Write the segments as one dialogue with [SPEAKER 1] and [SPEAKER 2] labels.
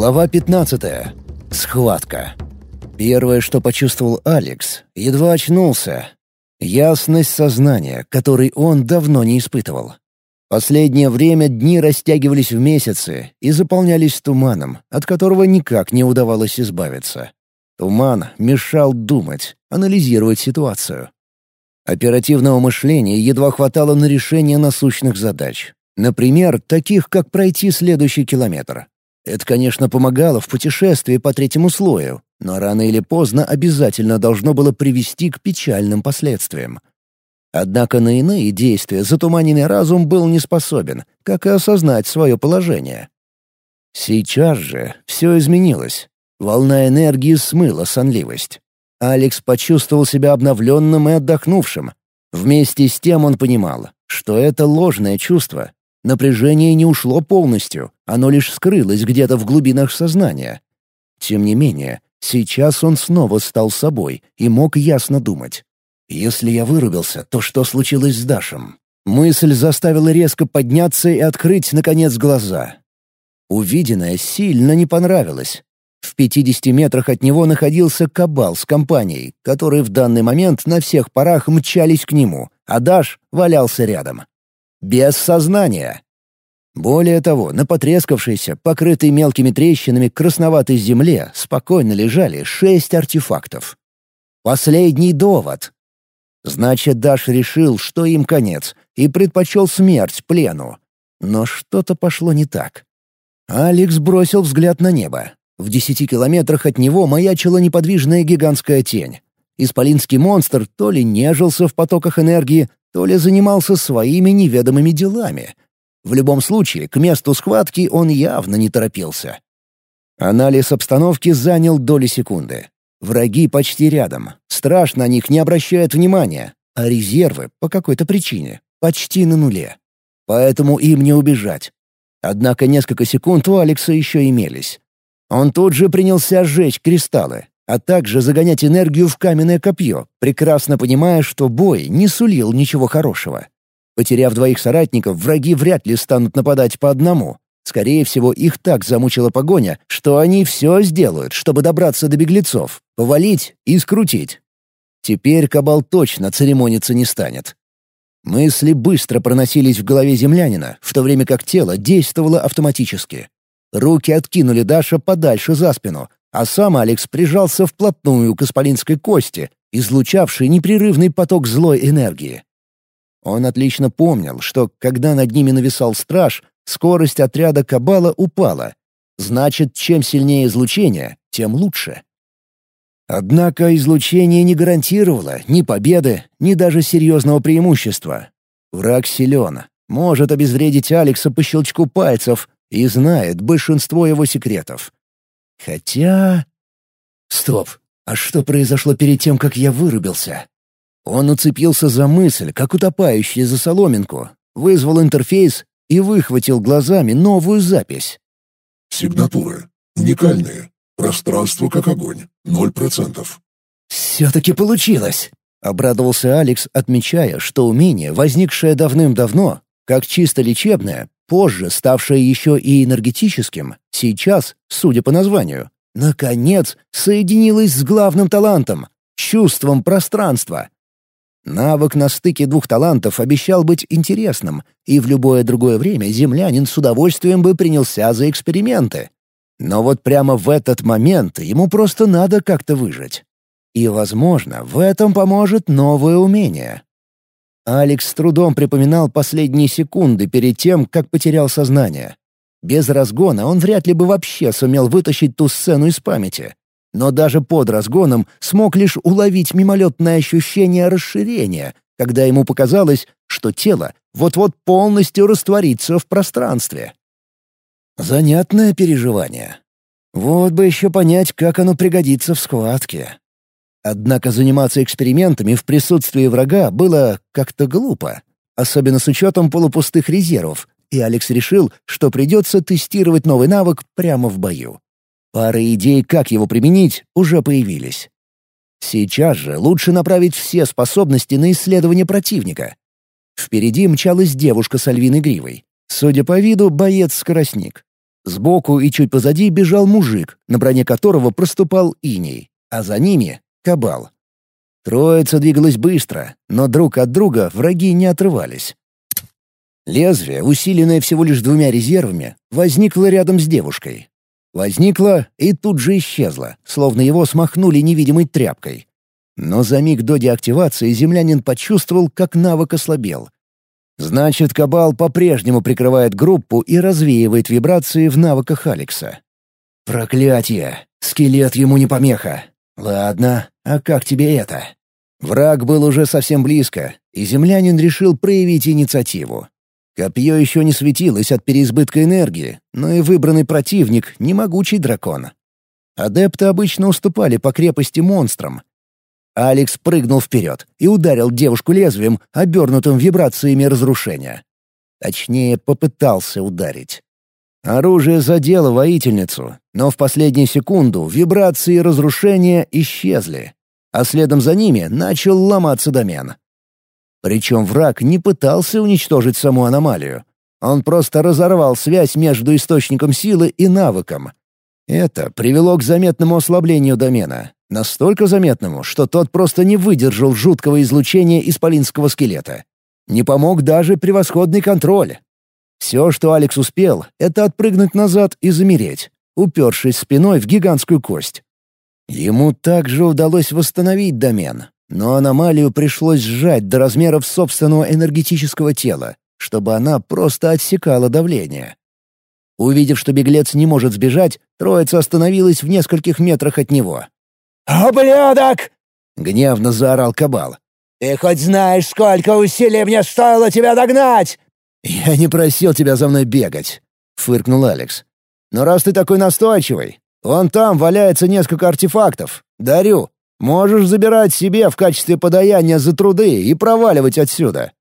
[SPEAKER 1] Глава 15. Схватка. Первое, что почувствовал Алекс, едва очнулся. Ясность сознания, которой он давно не испытывал. Последнее время дни растягивались в месяцы и заполнялись туманом, от которого никак не удавалось избавиться. Туман мешал думать, анализировать ситуацию. Оперативного мышления едва хватало на решение насущных задач. Например, таких, как пройти следующий километр. Это, конечно, помогало в путешествии по третьему слою, но рано или поздно обязательно должно было привести к печальным последствиям. Однако на иные действия затуманенный разум был не способен, как и осознать свое положение. Сейчас же все изменилось. Волна энергии смыла сонливость. Алекс почувствовал себя обновленным и отдохнувшим. Вместе с тем он понимал, что это ложное чувство. Напряжение не ушло полностью, оно лишь скрылось где-то в глубинах сознания. Тем не менее, сейчас он снова стал собой и мог ясно думать. Если я вырубился, то что случилось с Дашем? Мысль заставила резко подняться и открыть, наконец, глаза. Увиденное сильно не понравилось. В 50 метрах от него находился кабал с компанией, которые в данный момент на всех парах мчались к нему, а Даш валялся рядом. Без сознания. Более того, на потрескавшейся, покрытой мелкими трещинами красноватой земле спокойно лежали шесть артефактов. Последний довод. Значит, Даш решил, что им конец, и предпочел смерть плену. Но что-то пошло не так. Алекс бросил взгляд на небо. В десяти километрах от него маячила неподвижная гигантская тень. Исполинский монстр то ли нежился в потоках энергии, то ли занимался своими неведомыми делами. В любом случае, к месту схватки он явно не торопился. Анализ обстановки занял доли секунды. Враги почти рядом. Страж на них не обращает внимания, а резервы, по какой-то причине, почти на нуле. Поэтому им не убежать. Однако несколько секунд у Алекса еще имелись. Он тут же принялся сжечь кристаллы, а также загонять энергию в каменное копье, прекрасно понимая, что бой не сулил ничего хорошего. Потеряв двоих соратников, враги вряд ли станут нападать по одному, Скорее всего, их так замучила погоня, что они все сделают, чтобы добраться до беглецов, повалить и скрутить. Теперь Кабал точно церемониться не станет. Мысли быстро проносились в голове землянина, в то время как тело действовало автоматически. Руки откинули Даша подальше за спину, а сам Алекс прижался вплотную к исполинской кости, излучавшей непрерывный поток злой энергии. Он отлично помнил, что, когда над ними нависал страж, скорость отряда Кабала упала. Значит, чем сильнее излучение, тем лучше. Однако излучение не гарантировало ни победы, ни даже серьезного преимущества. Враг силен, может обезвредить Алекса по щелчку пальцев и знает большинство его секретов. Хотя... Стоп, а что произошло перед тем, как я вырубился? Он уцепился за мысль, как утопающий за соломинку, вызвал интерфейс и выхватил глазами новую запись.
[SPEAKER 2] «Сигнатуры. Уникальные. Пространство как огонь. Ноль процентов».
[SPEAKER 1] «Все-таки получилось!» — обрадовался Алекс, отмечая, что умение, возникшее давным-давно, как чисто лечебное, позже ставшее еще и энергетическим, сейчас, судя по названию, наконец соединилось с главным талантом — чувством пространства. Навык на стыке двух талантов обещал быть интересным, и в любое другое время землянин с удовольствием бы принялся за эксперименты. Но вот прямо в этот момент ему просто надо как-то выжить. И, возможно, в этом поможет новое умение. Алекс с трудом припоминал последние секунды перед тем, как потерял сознание. Без разгона он вряд ли бы вообще сумел вытащить ту сцену из памяти но даже под разгоном смог лишь уловить мимолетное ощущение расширения, когда ему показалось, что тело вот-вот полностью растворится в пространстве. Занятное переживание. Вот бы еще понять, как оно пригодится в схватке. Однако заниматься экспериментами в присутствии врага было как-то глупо, особенно с учетом полупустых резервов, и Алекс решил, что придется тестировать новый навык прямо в бою. Пара идей, как его применить, уже появились. Сейчас же лучше направить все способности на исследование противника. Впереди мчалась девушка с альвиной гривой. Судя по виду, боец-скоростник. Сбоку и чуть позади бежал мужик, на броне которого проступал иней, а за ними — кабал. Троица двигалась быстро, но друг от друга враги не отрывались. Лезвие, усиленное всего лишь двумя резервами, возникло рядом с девушкой. Возникло и тут же исчезло, словно его смахнули невидимой тряпкой. Но за миг до деактивации землянин почувствовал, как навык ослабел. Значит, Кабал по-прежнему прикрывает группу и развеивает вибрации в навыках Алекса. Проклятье! Скелет ему не помеха. Ладно, а как тебе это? Враг был уже совсем близко, и землянин решил проявить инициативу. Копье еще не светилось от переизбытка энергии, но и выбранный противник — не могучий дракон. Адепты обычно уступали по крепости монстрам. Алекс прыгнул вперед и ударил девушку лезвием, обернутым вибрациями разрушения. Точнее, попытался ударить. Оружие задело воительницу, но в последнюю секунду вибрации разрушения исчезли, а следом за ними начал ломаться домен. Причем враг не пытался уничтожить саму аномалию. Он просто разорвал связь между источником силы и навыком. Это привело к заметному ослаблению домена. Настолько заметному, что тот просто не выдержал жуткого излучения исполинского скелета. Не помог даже превосходный контроль. Все, что Алекс успел, это отпрыгнуть назад и замереть, упершись спиной в гигантскую кость. Ему также удалось восстановить домен, но аномалию пришлось сжать до размеров собственного энергетического тела, чтобы она просто отсекала давление. Увидев, что беглец не может сбежать, троица остановилась в нескольких метрах от него.
[SPEAKER 3] «Ублюдок!»
[SPEAKER 1] — гневно заорал Кабал.
[SPEAKER 3] «Ты хоть знаешь, сколько усилий мне стоило тебя догнать?»
[SPEAKER 1] «Я не просил тебя за мной бегать», — фыркнул Алекс. «Но раз ты такой настойчивый, вон там валяется несколько артефактов. Дарю. Можешь забирать себе в качестве подаяния за труды и проваливать отсюда».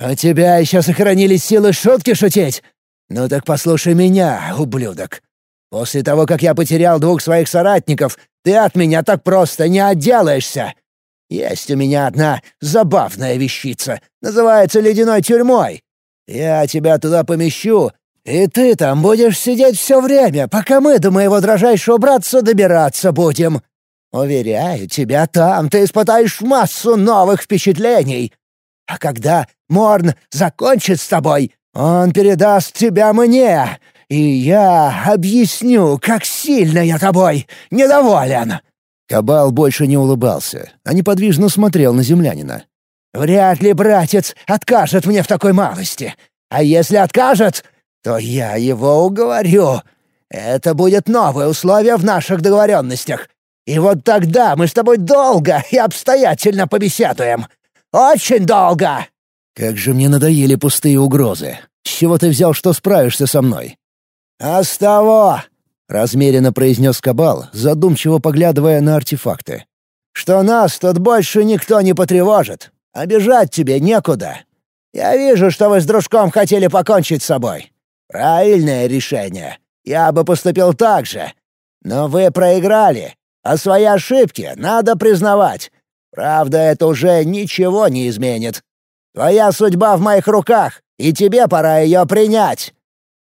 [SPEAKER 3] «У тебя еще сохранились силы шутки шутить? Ну так послушай меня, ублюдок. После того, как я потерял двух своих соратников, ты от меня так просто не отделаешься. Есть у меня одна забавная вещица, называется ледяной тюрьмой. Я тебя туда помещу, и ты там будешь сидеть все время, пока мы до моего дрожайшего братца добираться будем. Уверяю тебя, там ты испытаешь массу новых впечатлений. А когда Морн закончит с тобой, он передаст тебя мне, и я объясню, как сильно я тобой недоволен».
[SPEAKER 1] Кабал больше не улыбался, а неподвижно смотрел на землянина.
[SPEAKER 3] «Вряд ли братец откажет мне в такой малости. А если откажет, то я его уговорю. Это будет новое условие в наших договоренностях, и вот тогда мы с тобой долго и обстоятельно побеседуем. Очень долго!»
[SPEAKER 1] «Как же мне надоели пустые угрозы. С чего ты взял, что справишься со мной?»
[SPEAKER 3] «А с того!» — размеренно произнес Кабал, задумчиво поглядывая на артефакты. «Что нас тут больше никто не потревожит. Обижать тебе некуда. Я вижу, что вы с дружком хотели покончить с собой. Правильное решение. Я бы поступил так же. Но вы проиграли, а свои ошибки надо признавать. Правда, это уже ничего не изменит. Твоя судьба в моих руках, и тебе пора ее принять».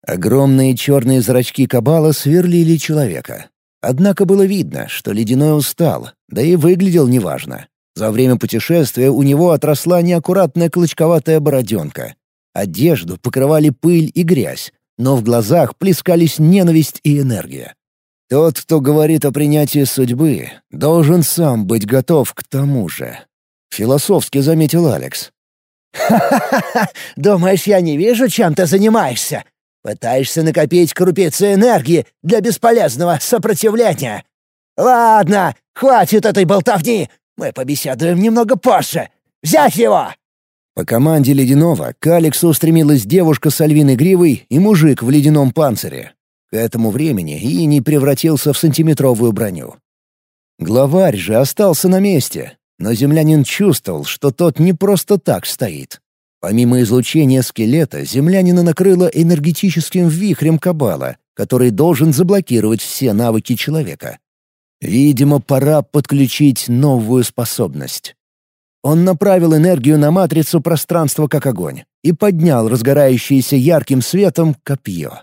[SPEAKER 1] Огромные черные зрачки Кабала сверлили человека. Однако было видно, что Ледяной устал, да и выглядел неважно. За время путешествия у него отросла неаккуратная клочковатая бороденка. Одежду покрывали пыль и грязь, но в глазах плескались ненависть и энергия. Тот, кто говорит о принятии судьбы, должен сам быть готов к тому же. Философски заметил Алекс.
[SPEAKER 3] «Ха-ха-ха! Думаешь, я не вижу, чем ты занимаешься? Пытаешься накопить крупицы энергии для бесполезного сопротивления? Ладно, хватит этой болтовни! Мы побеседуем немного позже! Взять его!»
[SPEAKER 1] По команде Ледяного к Алексу устремилась девушка с альвиной гривой и мужик в ледяном панцире. К этому времени Иней превратился в сантиметровую броню. Главарь же остался на месте, но землянин чувствовал, что тот не просто так стоит. Помимо излучения скелета, землянина накрыло энергетическим вихрем кабала, который должен заблокировать все навыки человека. Видимо, пора подключить новую способность. Он направил энергию на матрицу пространства как огонь и поднял разгорающееся ярким светом копье.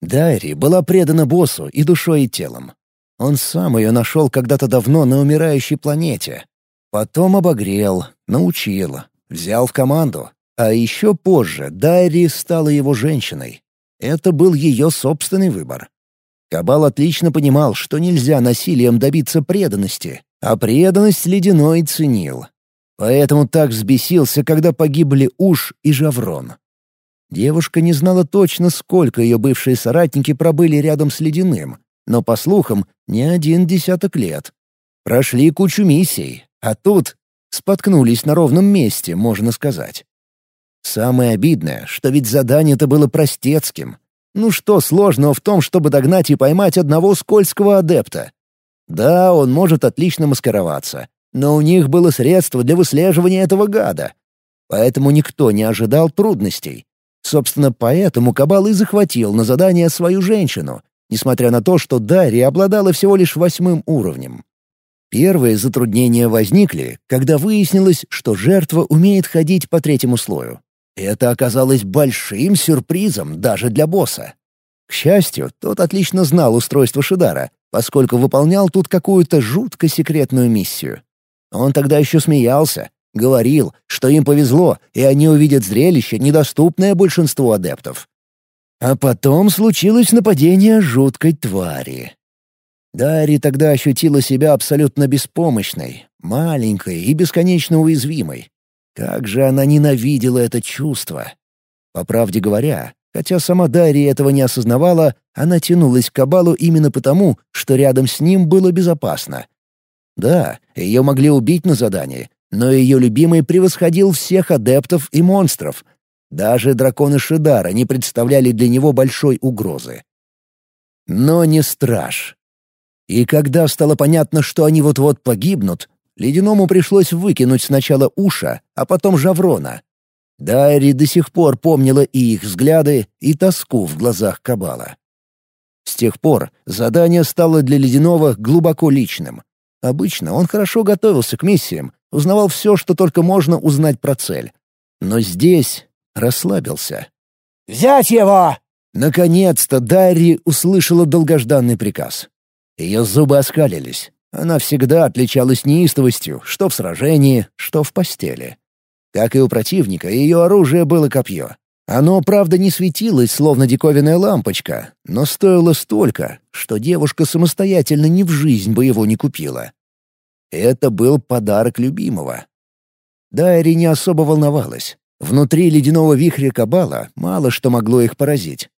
[SPEAKER 1] Дайри была предана боссу и душой, и телом. Он сам ее нашел когда-то давно на умирающей планете. Потом обогрел, научил, взял в команду. А еще позже Дайри стала его женщиной. Это был ее собственный выбор. Кабал отлично понимал, что нельзя насилием добиться преданности, а преданность Ледяной ценил. Поэтому так взбесился, когда погибли Уж и Жаврон. Девушка не знала точно, сколько ее бывшие соратники пробыли рядом с Ледяным, но, по слухам, не один десяток лет. Прошли кучу миссий, а тут споткнулись на ровном месте, можно сказать. Самое обидное, что ведь задание-то было простецким. Ну что сложного в том, чтобы догнать и поймать одного скользкого адепта? Да, он может отлично маскироваться, но у них было средство для выслеживания этого гада. Поэтому никто не ожидал трудностей. Собственно, поэтому Кабал и захватил на задание свою женщину, несмотря на то, что Дарья обладала всего лишь восьмым уровнем. Первые затруднения возникли, когда выяснилось, что жертва умеет ходить по третьему слою. Это оказалось большим сюрпризом даже для босса. К счастью, тот отлично знал устройство Шидара, поскольку выполнял тут какую-то жутко секретную миссию. Он тогда еще смеялся, Говорил, что им повезло, и они увидят зрелище, недоступное большинству адептов. А потом случилось нападение жуткой твари. Дарья тогда ощутила себя абсолютно беспомощной, маленькой и бесконечно уязвимой. Как же она ненавидела это чувство! По правде говоря, хотя сама Дарья этого не осознавала, она тянулась к Кабалу именно потому, что рядом с ним было безопасно. Да, ее могли убить на задании, но ее любимый превосходил всех адептов и монстров. Даже драконы Шидара не представляли для него большой угрозы. Но не страж. И когда стало понятно, что они вот-вот погибнут, Ледяному пришлось выкинуть сначала Уша, а потом Жаврона. Дайри до сих пор помнила и их взгляды, и тоску в глазах Кабала. С тех пор задание стало для Ледяного глубоко личным. Обычно он хорошо готовился к миссиям, узнавал все, что только можно узнать про цель. Но здесь расслабился.
[SPEAKER 3] «Взять его!»
[SPEAKER 1] Наконец-то Дарья услышала долгожданный приказ. Ее зубы оскалились. Она всегда отличалась неистовостью, что в сражении, что в постели. Как и у противника, ее оружие было копье. Оно, правда, не светилось, словно диковинная лампочка, но стоило столько, что девушка самостоятельно ни в жизнь бы его не купила. Это был подарок любимого. Дайри не особо волновалась. Внутри ледяного вихря Кабала мало что могло их поразить.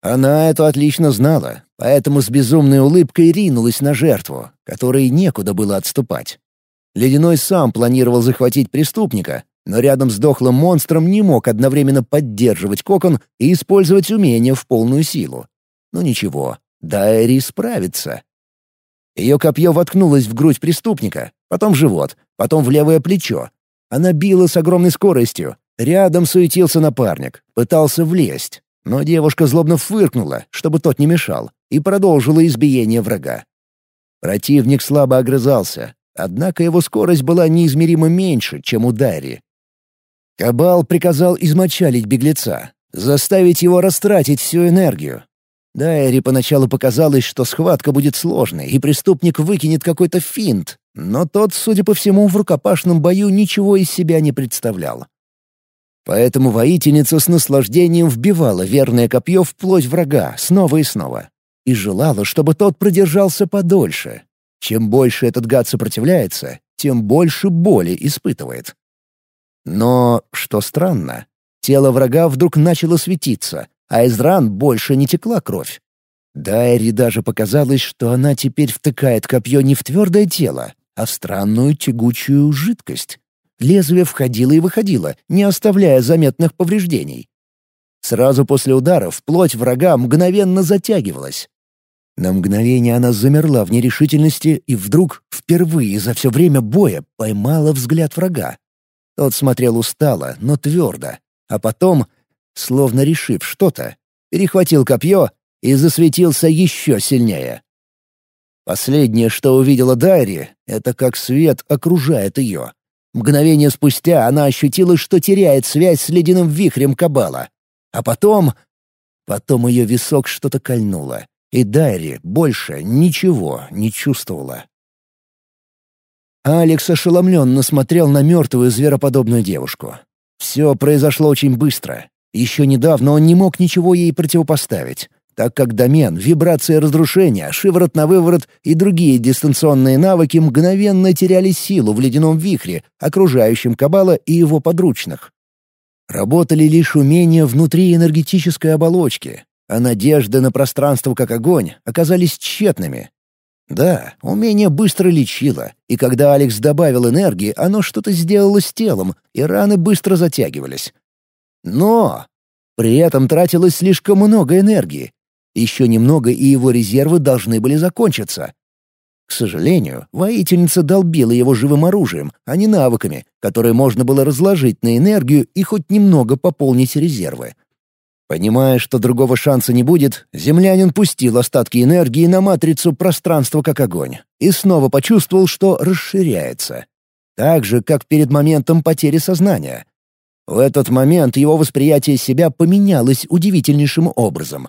[SPEAKER 1] Она это отлично знала, поэтому с безумной улыбкой ринулась на жертву, которой некуда было отступать. Ледяной сам планировал захватить преступника, но рядом с дохлым монстром не мог одновременно поддерживать кокон и использовать умение в полную силу. Но ничего, Дайри справится. Ее копье воткнулось в грудь преступника, потом в живот, потом в левое плечо. Она била с огромной скоростью. Рядом суетился напарник, пытался влезть. Но девушка злобно фыркнула, чтобы тот не мешал, и продолжила избиение врага. Противник слабо огрызался, однако его скорость была неизмеримо меньше, чем у Дарри. Кабал приказал измочалить беглеца, заставить его растратить всю энергию, Дайри поначалу показалось, что схватка будет сложной, и преступник выкинет какой-то финт, но тот, судя по всему, в рукопашном бою ничего из себя не представлял. Поэтому воительница с наслаждением вбивала верное копье в плоть врага снова и снова. И желала, чтобы тот продержался подольше. Чем больше этот гад сопротивляется, тем больше боли испытывает. Но, что странно, тело врага вдруг начало светиться, а из ран больше не текла кровь. Дайри даже показалось, что она теперь втыкает копье не в твердое тело, а в странную тягучую жидкость. Лезвие входило и выходило, не оставляя заметных повреждений. Сразу после ударов плоть врага мгновенно затягивалась. На мгновение она замерла в нерешительности и вдруг, впервые за все время боя, поймала взгляд врага. Тот смотрел устало, но твердо, а потом словно решив что-то, перехватил копье и засветился еще сильнее. Последнее, что увидела Дайри, это как свет окружает ее. Мгновение спустя она ощутила, что теряет связь с ледяным вихрем Кабала. А потом... Потом ее висок что-то кольнуло, и Дайри больше ничего не чувствовала. Алекс ошеломленно смотрел на мертвую звероподобную девушку. Все произошло очень быстро. Еще недавно он не мог ничего ей противопоставить, так как домен, вибрация разрушения, шиворот на выворот и другие дистанционные навыки мгновенно теряли силу в ледяном вихре, окружающем Кабала и его подручных. Работали лишь умения внутри энергетической оболочки, а надежды на пространство как огонь оказались тщетными. Да, умение быстро лечило, и когда Алекс добавил энергии, оно что-то сделало с телом, и раны быстро затягивались. Но при этом тратилось слишком много энергии. Еще немного, и его резервы должны были закончиться. К сожалению, воительница долбила его живым оружием, а не навыками, которые можно было разложить на энергию и хоть немного пополнить резервы. Понимая, что другого шанса не будет, землянин пустил остатки энергии на матрицу пространства как огонь и снова почувствовал, что расширяется. Так же, как перед моментом потери сознания. В этот момент его восприятие себя поменялось удивительнейшим образом.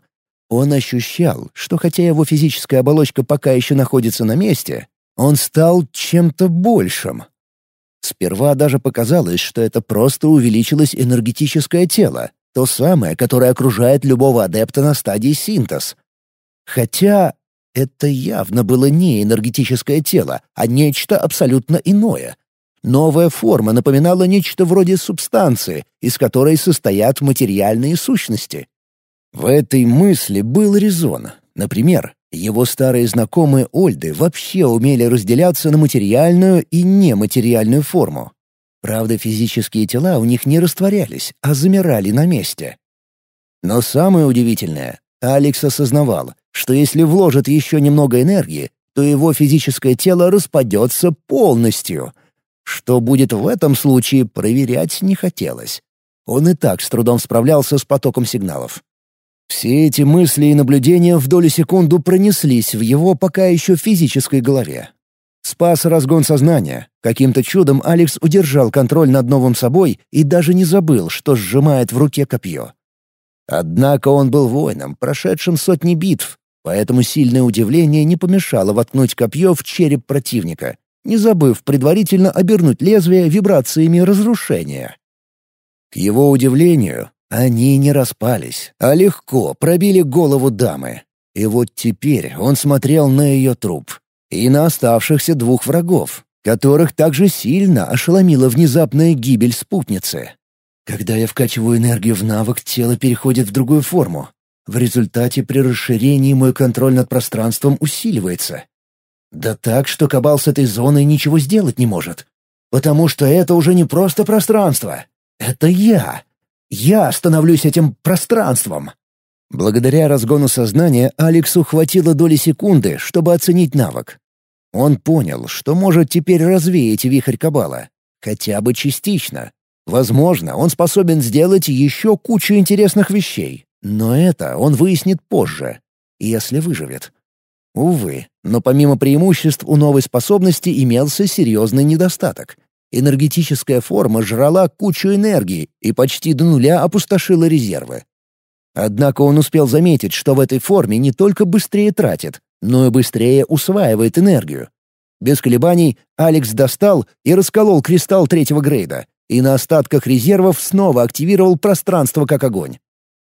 [SPEAKER 1] Он ощущал, что хотя его физическая оболочка пока еще находится на месте, он стал чем-то большим. Сперва даже показалось, что это просто увеличилось энергетическое тело, то самое, которое окружает любого адепта на стадии синтез. Хотя это явно было не энергетическое тело, а нечто абсолютно иное. Новая форма напоминала нечто вроде субстанции, из которой состоят материальные сущности. В этой мысли был резон. Например, его старые знакомые Ольды вообще умели разделяться на материальную и нематериальную форму. Правда, физические тела у них не растворялись, а замирали на месте. Но самое удивительное, Алекс осознавал, что если вложит еще немного энергии, то его физическое тело распадется полностью. Что будет в этом случае, проверять не хотелось. Он и так с трудом справлялся с потоком сигналов. Все эти мысли и наблюдения в долю секунду пронеслись в его пока еще физической голове. Спас разгон сознания. Каким-то чудом Алекс удержал контроль над новым собой и даже не забыл, что сжимает в руке копье. Однако он был воином, прошедшим сотни битв, поэтому сильное удивление не помешало воткнуть копье в череп противника, не забыв предварительно обернуть лезвие вибрациями разрушения. К его удивлению, они не распались, а легко пробили голову дамы. И вот теперь он смотрел на ее труп, и на оставшихся двух врагов, которых также сильно ошеломила внезапная гибель спутницы. Когда я вкачиваю энергию в навык, тело переходит в другую форму. В результате при расширении мой контроль над пространством усиливается. Да так, что кабал с этой зоной ничего сделать не может. Потому что это уже не просто пространство. Это я. Я становлюсь этим пространством. Благодаря разгону сознания Алексу хватило доли секунды, чтобы оценить навык. Он понял, что может теперь развеять вихрь Кабала. Хотя бы частично. Возможно, он способен сделать еще кучу интересных вещей. Но это он выяснит позже, если выживет. Увы, но помимо преимуществ у новой способности имелся серьезный недостаток. Энергетическая форма жрала кучу энергии и почти до нуля опустошила резервы. Однако он успел заметить, что в этой форме не только быстрее тратит, но и быстрее усваивает энергию. Без колебаний Алекс достал и расколол кристалл третьего грейда, и на остатках резервов снова активировал пространство как огонь.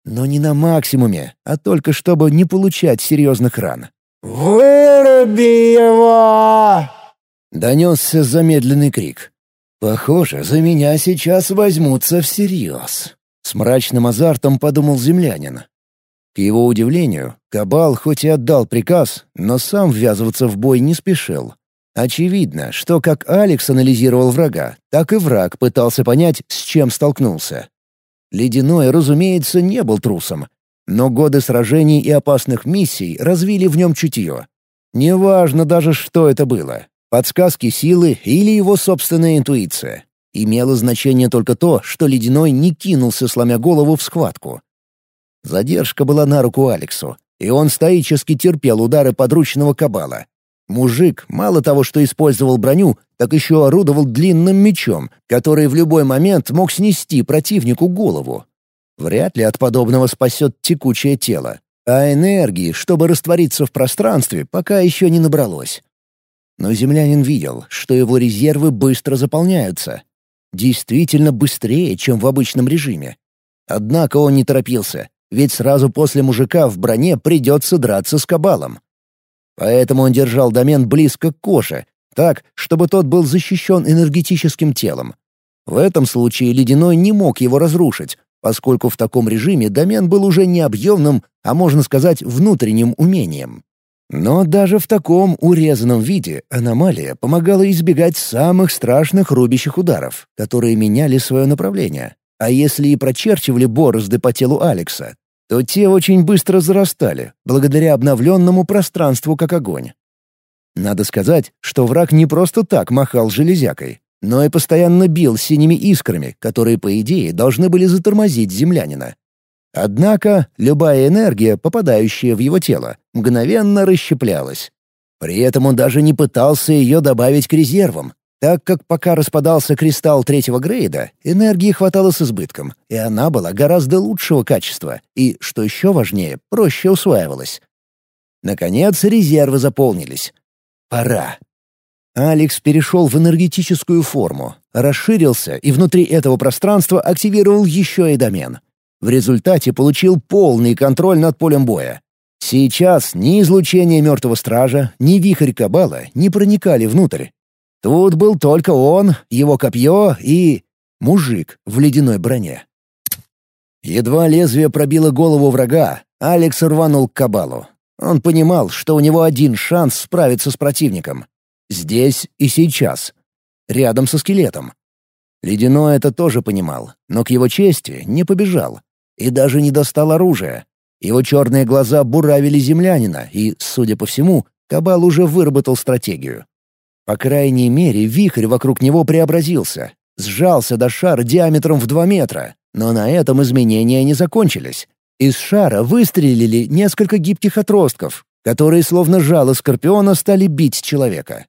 [SPEAKER 1] Но не на максимуме, а только чтобы не получать серьезных ран.
[SPEAKER 3] «Выруби его!»
[SPEAKER 1] — донесся замедленный крик. «Похоже, за меня сейчас возьмутся всерьез». С мрачным азартом подумал землянин. К его удивлению, Кабал хоть и отдал приказ, но сам ввязываться в бой не спешил. Очевидно, что как Алекс анализировал врага, так и враг пытался понять, с чем столкнулся. Ледяной, разумеется, не был трусом, но годы сражений и опасных миссий развили в нем чутье. Неважно даже, что это было — подсказки силы или его собственная интуиция. Имело значение только то, что Ледяной не кинулся, сломя голову в схватку. Задержка была на руку Алексу, и он стоически терпел удары подручного кабала. Мужик мало того, что использовал броню, так еще орудовал длинным мечом, который в любой момент мог снести противнику голову. Вряд ли от подобного спасет текучее тело, а энергии, чтобы раствориться в пространстве, пока еще не набралось. Но землянин видел, что его резервы быстро заполняются. Действительно быстрее, чем в обычном режиме. Однако он не торопился, ведь сразу после мужика в броне придется драться с кабалом. Поэтому он держал домен близко к коже, так, чтобы тот был защищен энергетическим телом. В этом случае Ледяной не мог его разрушить, поскольку в таком режиме домен был уже не объемным, а можно сказать, внутренним умением. Но даже в таком урезанном виде аномалия помогала избегать самых страшных рубящих ударов, которые меняли свое направление. А если и прочерчивали борозды по телу Алекса, то те очень быстро зарастали, благодаря обновленному пространству как огонь. Надо сказать, что враг не просто так махал железякой, но и постоянно бил синими искрами, которые, по идее, должны были затормозить землянина. Однако любая энергия, попадающая в его тело, мгновенно расщеплялась. При этом он даже не пытался ее добавить к резервам, так как пока распадался кристалл третьего грейда, энергии хватало с избытком, и она была гораздо лучшего качества и, что еще важнее, проще усваивалась. Наконец, резервы заполнились. Пора. Алекс перешел в энергетическую форму, расширился и внутри этого пространства активировал еще и домен — в результате получил полный контроль над полем боя. Сейчас ни излучение мертвого стража, ни вихрь кабала не проникали внутрь. Тут был только он, его копье и... мужик в ледяной броне. Едва лезвие пробило голову врага, Алекс рванул к кабалу. Он понимал, что у него один шанс справиться с противником. Здесь и сейчас. Рядом со скелетом. Ледяной это тоже понимал, но к его чести не побежал и даже не достал оружия. Его черные глаза буравили землянина, и, судя по всему, Кабал уже выработал стратегию. По крайней мере, вихрь вокруг него преобразился, сжался до шара диаметром в два метра, но на этом изменения не закончились. Из шара выстрелили несколько гибких отростков, которые, словно жало скорпиона, стали бить человека.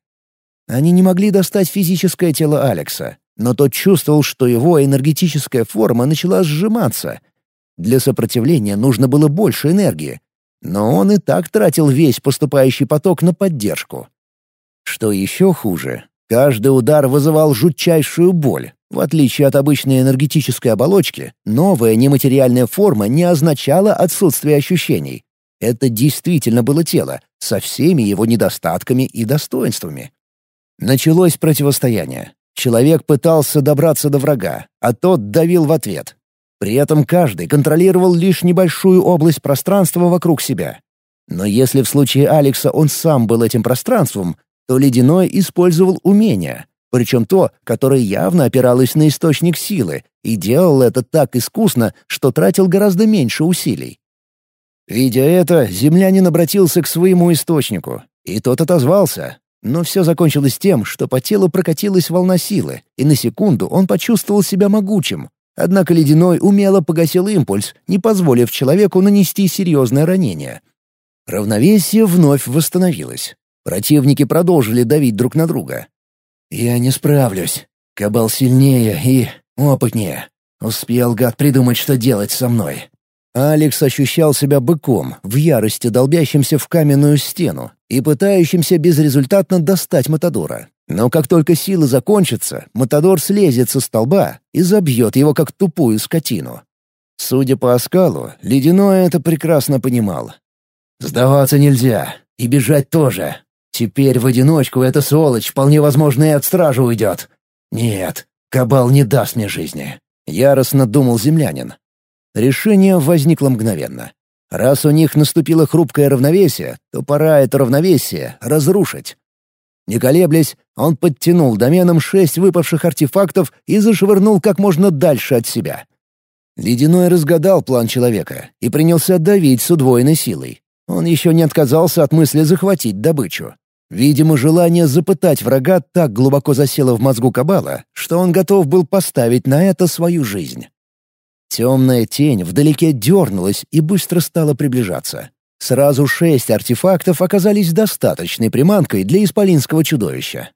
[SPEAKER 1] Они не могли достать физическое тело Алекса, но тот чувствовал, что его энергетическая форма начала сжиматься — для сопротивления нужно было больше энергии, но он и так тратил весь поступающий поток на поддержку. Что еще хуже, каждый удар вызывал жутчайшую боль. В отличие от обычной энергетической оболочки, новая нематериальная форма не означала отсутствие ощущений. Это действительно было тело, со всеми его недостатками и достоинствами. Началось противостояние. Человек пытался добраться до врага, а тот давил в ответ. При этом каждый контролировал лишь небольшую область пространства вокруг себя. Но если в случае Алекса он сам был этим пространством, то Ледяной использовал умение, причем то, которое явно опиралось на источник силы, и делал это так искусно, что тратил гораздо меньше усилий. Видя это, землянин обратился к своему источнику, и тот отозвался. Но все закончилось тем, что по телу прокатилась волна силы, и на секунду он почувствовал себя могучим, Однако Ледяной умело погасил импульс, не позволив человеку нанести серьезное ранение. Равновесие вновь восстановилось. Противники продолжили давить друг на друга. «Я не справлюсь. Кабал сильнее и опытнее. Успел, гад, придумать, что делать со мной». Алекс ощущал себя быком, в ярости долбящимся в каменную стену и пытающимся безрезультатно достать Матадора. Но как только силы закончатся, Матадор слезет со столба и забьет его как тупую скотину. Судя по оскалу, Ледяной это прекрасно понимал. «Сдаваться нельзя. И бежать тоже. Теперь в одиночку эта сволочь вполне возможно и от стражи уйдет. Нет, Кабал не даст мне жизни», — яростно думал землянин. Решение возникло мгновенно. Раз у них наступило хрупкое равновесие, то пора это равновесие разрушить. Не колеблясь, он подтянул доменом шесть выпавших артефактов и зашвырнул как можно дальше от себя. Ледяной разгадал план человека и принялся давить с удвоенной силой. Он еще не отказался от мысли захватить добычу. Видимо, желание запытать врага так глубоко засело в мозгу Кабала, что он готов был поставить на это свою жизнь. Темная тень вдалеке дернулась и быстро стала приближаться. Сразу шесть артефактов оказались достаточной приманкой для исполинского чудовища.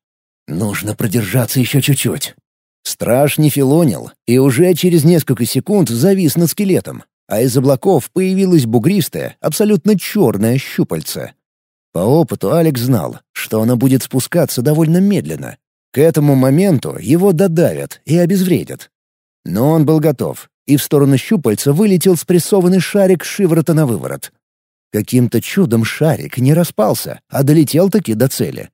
[SPEAKER 1] Нужно продержаться еще чуть-чуть. Страж не филонил и уже через несколько секунд завис над скелетом, а из облаков появилась бугристая, абсолютно черная щупальце. По опыту Алекс знал, что она будет спускаться довольно медленно. К этому моменту его додавят и обезвредят. Но он был готов, и в сторону щупальца вылетел спрессованный шарик шиворота на выворот. Каким-то чудом шарик не распался, а долетел-таки до цели.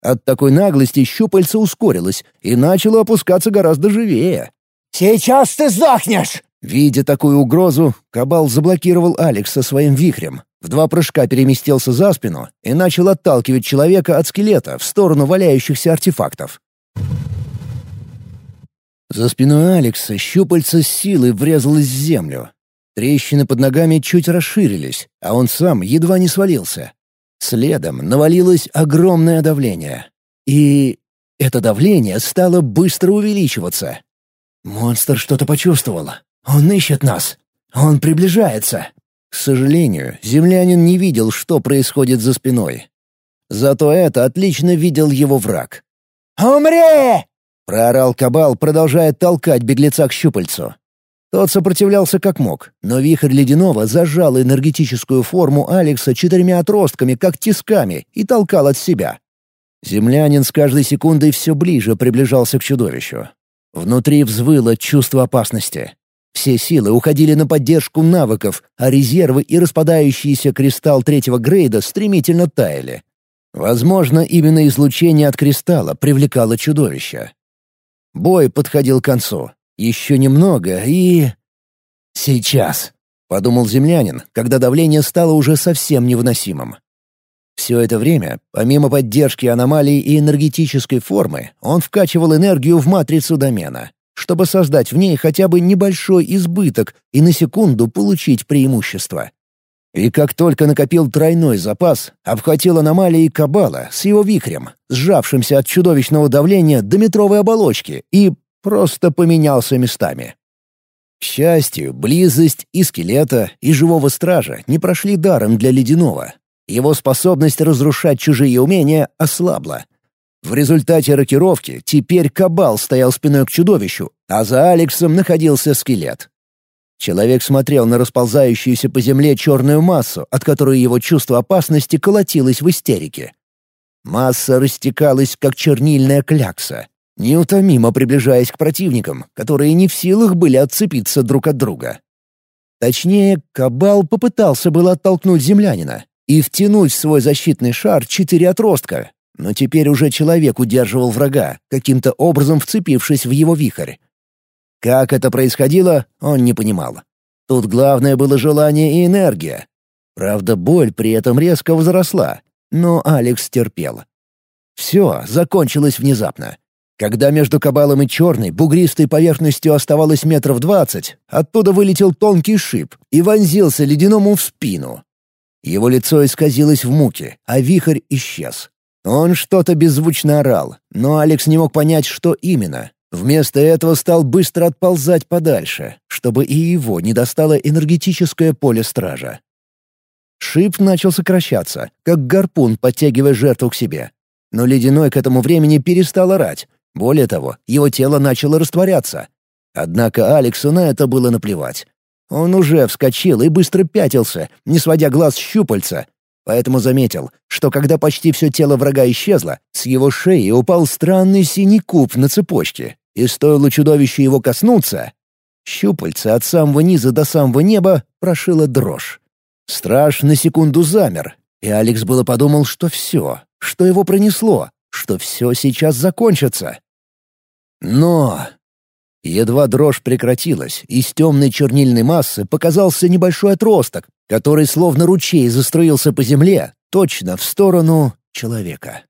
[SPEAKER 1] От такой наглости щупальце ускорилось и начало опускаться гораздо живее.
[SPEAKER 3] «Сейчас ты сдохнешь!»
[SPEAKER 1] Видя такую угрозу, Кабал заблокировал Алекса своим вихрем, в два прыжка переместился за спину и начал отталкивать человека от скелета в сторону валяющихся артефактов. За спиной Алекса щупальца с силой врезалось в землю. Трещины под ногами чуть расширились, а он сам едва не свалился. Следом навалилось огромное давление. И это давление стало быстро увеличиваться. Монстр что-то почувствовал. Он ищет нас. Он приближается. К сожалению, землянин не видел, что происходит за спиной. Зато это отлично видел его враг.
[SPEAKER 3] «Умри!»
[SPEAKER 1] — проорал Кабал, продолжая толкать беглеца к щупальцу. Тот сопротивлялся как мог, но вихрь ледяного зажал энергетическую форму Алекса четырьмя отростками, как тисками, и толкал от себя. Землянин с каждой секундой все ближе приближался к чудовищу. Внутри взвыло чувство опасности. Все силы уходили на поддержку навыков, а резервы и распадающийся кристалл третьего грейда стремительно таяли. Возможно, именно излучение от кристалла привлекало чудовище. Бой подходил к концу. Еще немного и... «Сейчас», — подумал землянин, когда давление стало уже совсем невыносимым. Все это время, помимо поддержки аномалий и энергетической формы, он вкачивал энергию в матрицу домена, чтобы создать в ней хотя бы небольшой избыток и на секунду получить преимущество. И как только накопил тройной запас, обхватил аномалии Кабала с его вихрем, сжавшимся от чудовищного давления до метровой оболочки, и просто поменялся местами. К счастью, близость и скелета, и живого стража не прошли даром для ледяного. Его способность разрушать чужие умения ослабла. В результате рокировки теперь кабал стоял спиной к чудовищу, а за Алексом находился скелет. Человек смотрел на расползающуюся по земле черную массу, от которой его чувство опасности колотилось в истерике. Масса растекалась, как чернильная клякса неутомимо приближаясь к противникам, которые не в силах были отцепиться друг от друга. Точнее, Кабал попытался было оттолкнуть землянина и втянуть в свой защитный шар четыре отростка, но теперь уже человек удерживал врага, каким-то образом вцепившись в его вихрь. Как это происходило, он не понимал. Тут главное было желание и энергия. Правда, боль при этом резко возросла, но Алекс терпел. Все закончилось внезапно. Когда между кабалом и черной, бугристой поверхностью оставалось метров двадцать, оттуда вылетел тонкий шип и вонзился ледяному в спину. Его лицо исказилось в муке, а вихрь исчез. Он что-то беззвучно орал, но Алекс не мог понять, что именно. Вместо этого стал быстро отползать подальше, чтобы и его не достало энергетическое поле стража. Шип начал сокращаться, как гарпун, подтягивая жертву к себе. Но Ледяной к этому времени перестал орать, более того, его тело начало растворяться. Однако Алексу на это было наплевать. Он уже вскочил и быстро пятился, не сводя глаз с щупальца. Поэтому заметил, что когда почти все тело врага исчезло, с его шеи упал странный синий куб на цепочке, и стоило чудовищу его коснуться, щупальца от самого низа до самого неба прошила дрожь. Страж на секунду замер, и Алекс было подумал, что все, что его пронесло, что все сейчас закончится. Но... Едва дрожь прекратилась, из темной чернильной массы показался небольшой отросток, который словно ручей застроился по земле, точно в сторону человека.